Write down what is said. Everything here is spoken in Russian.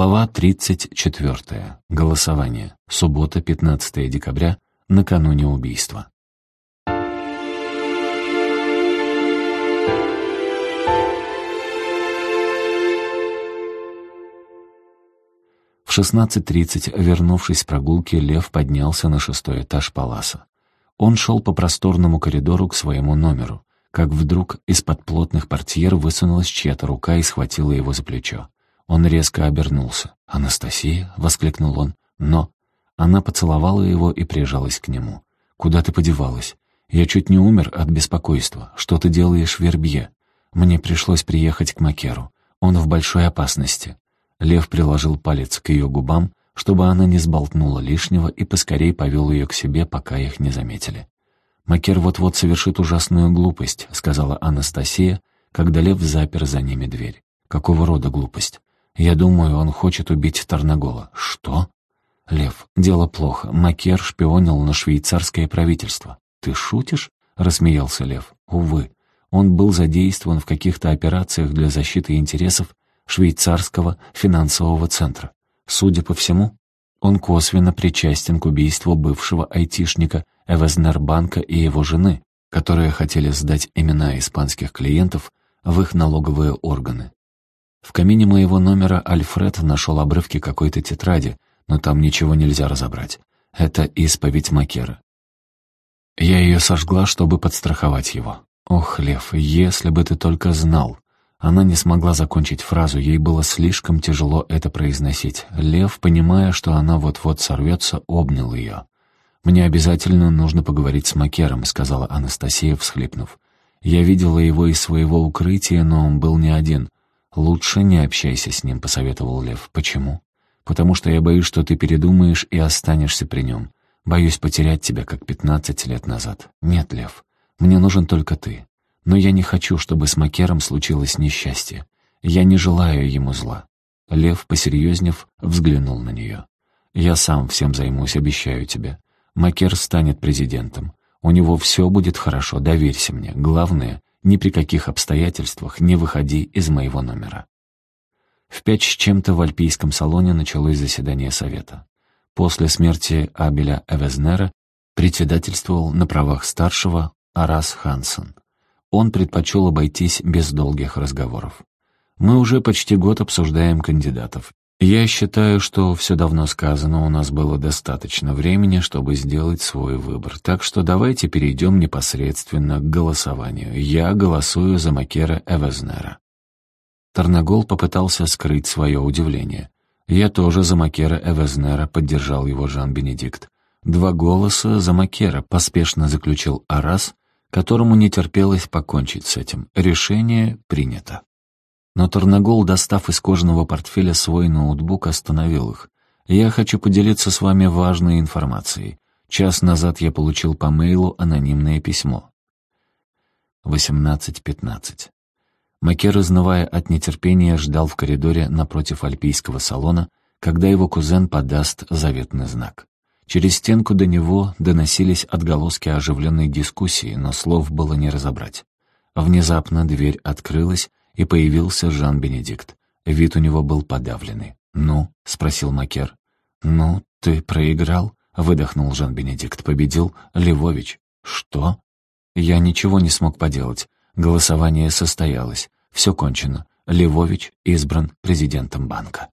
Глава 34. Голосование. Суббота, 15 декабря, накануне убийства. В 16.30, вернувшись с прогулки, Лев поднялся на шестой этаж паласа. Он шел по просторному коридору к своему номеру, как вдруг из-под плотных портьер высунулась чья-то рука и схватила его за плечо. Он резко обернулся. «Анастасия?» — воскликнул он. «Но...» Она поцеловала его и прижалась к нему. «Куда ты подевалась? Я чуть не умер от беспокойства. Что ты делаешь в Вербье? Мне пришлось приехать к Макеру. Он в большой опасности». Лев приложил палец к ее губам, чтобы она не сболтнула лишнего и поскорей повел ее к себе, пока их не заметили. «Макер вот-вот совершит ужасную глупость», — сказала Анастасия, когда Лев запер за ними дверь. «Какого рода глупость?» «Я думаю, он хочет убить Тарнагола». «Что?» «Лев, дело плохо. Макер шпионил на швейцарское правительство». «Ты шутишь?» — рассмеялся Лев. «Увы. Он был задействован в каких-то операциях для защиты интересов швейцарского финансового центра. Судя по всему, он косвенно причастен к убийству бывшего айтишника Эвезнербанка и его жены, которые хотели сдать имена испанских клиентов в их налоговые органы. В камине моего номера Альфред нашел обрывки какой-то тетради, но там ничего нельзя разобрать. Это исповедь Макера. Я ее сожгла, чтобы подстраховать его. Ох, Лев, если бы ты только знал. Она не смогла закончить фразу, ей было слишком тяжело это произносить. Лев, понимая, что она вот-вот сорвется, обнял ее. «Мне обязательно нужно поговорить с Макером», — сказала Анастасия, всхлипнув. «Я видела его из своего укрытия, но он был не один. Лучше не общайся с ним», — посоветовал Лев. «Почему?» «Потому что я боюсь, что ты передумаешь и останешься при нем. Боюсь потерять тебя, как пятнадцать лет назад. Нет, Лев, мне нужен только ты. Но я не хочу, чтобы с Макером случилось несчастье. Я не желаю ему зла». Лев, посерьезнев, взглянул на нее. «Я сам всем займусь, обещаю тебе. Макер станет президентом. У него все будет хорошо, доверься мне. Главное, ни при каких обстоятельствах не выходи из моего номера». В пять с чем-то в альпийском салоне началось заседание совета. После смерти Абеля Эвезнера председательствовал на правах старшего Арас Хансен он предпочел обойтись без долгих разговоров. Мы уже почти год обсуждаем кандидатов. Я считаю, что все давно сказано, у нас было достаточно времени, чтобы сделать свой выбор. Так что давайте перейдем непосредственно к голосованию. Я голосую за Макера Эвезнера. Тарнагол попытался скрыть свое удивление. Я тоже за Макера Эвезнера, поддержал его Жан-Бенедикт. Два голоса за Макера, поспешно заключил Арас, которому не терпелось покончить с этим. Решение принято. Но Тарнагол, достав из кожаного портфеля свой ноутбук, остановил их. «Я хочу поделиться с вами важной информацией. Час назад я получил по мейлу анонимное письмо». 18.15. Макер, изнывая от нетерпения, ждал в коридоре напротив альпийского салона, когда его кузен подаст заветный знак. Через стенку до него доносились отголоски оживленной дискуссии, но слов было не разобрать. Внезапно дверь открылась, и появился Жан-Бенедикт. Вид у него был подавленный. «Ну?» — спросил Макер. «Ну, ты проиграл?» — выдохнул Жан-Бенедикт. «Победил Левович». «Что?» «Я ничего не смог поделать. Голосование состоялось. Все кончено. Левович избран президентом банка».